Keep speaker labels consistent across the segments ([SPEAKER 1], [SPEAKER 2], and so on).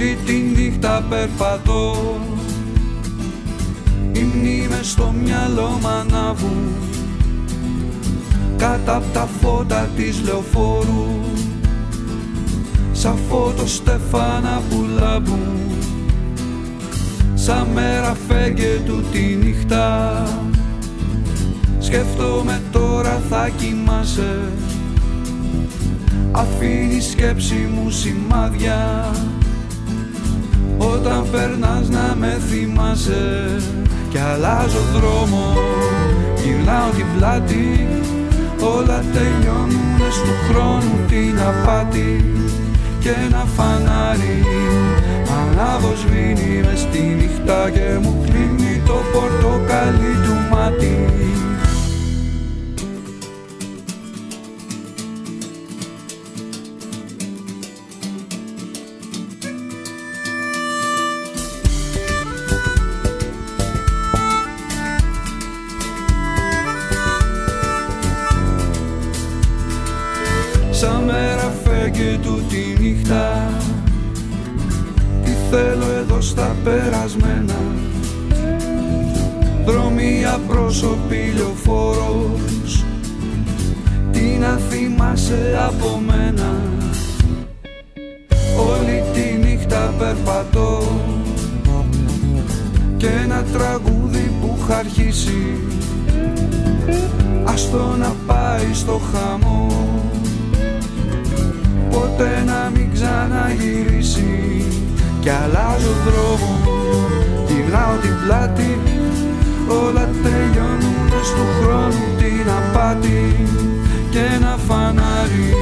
[SPEAKER 1] Όλη τη νύχτα περπατώ. Οι μνήμες στο μυαλό μ' ανάβουν. Κάτω απ' τα φώτα της λεωφόρου. Σαν φώτο στεφάνα που λάμπουν. Σαν μέρα φέγγε του τη νύχτα. Σκέφτομαι τώρα θα κοιμάσαι. Αφήνει σκέψη μου σημάδια Όταν περνάς να με θυμάσαι. Κι αλλάζω δρόμο Γυρνάω την πλάτη. Όλα τελειώνουν στο χρόνου την απάτη. Και ένα φανάρι Ανάβως σβήνει μες στη νύχτα Και μου κλείνει το πορτοκαλί του μάτι Σαν μέρα φέγγει του τη νύχτα. Τι θέλω εδώ στα περασμένα; Δρόμια πρόσωποι λεωφόρος. Τι να θυμάσαι από μένα; Όλη τη νύχτα περπατώ. Και ένα τραγούδι που είχα αρχίσει. Ας το να πάει στο χαμό ποτέ να μην ξαναγυρίσει. Κι αλλάζω δρόμο, γυρνάω την πλάτη. Όλα τελειώνουν στο χρόνο την απάτη. Και ένα φανάρι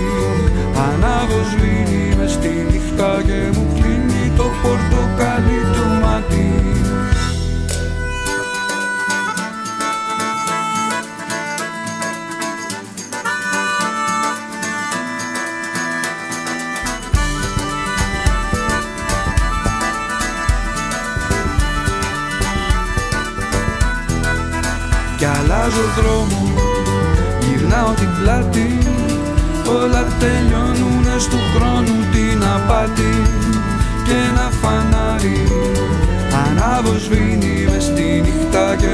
[SPEAKER 1] Κι αλλάζω δρόμο Γυρνάω την πλάτη. Όλα τελειώνουνε του χρόνου την απάτη. Και ένα φανάρι Ανάβω σβήνει μες στη νύχτα. Και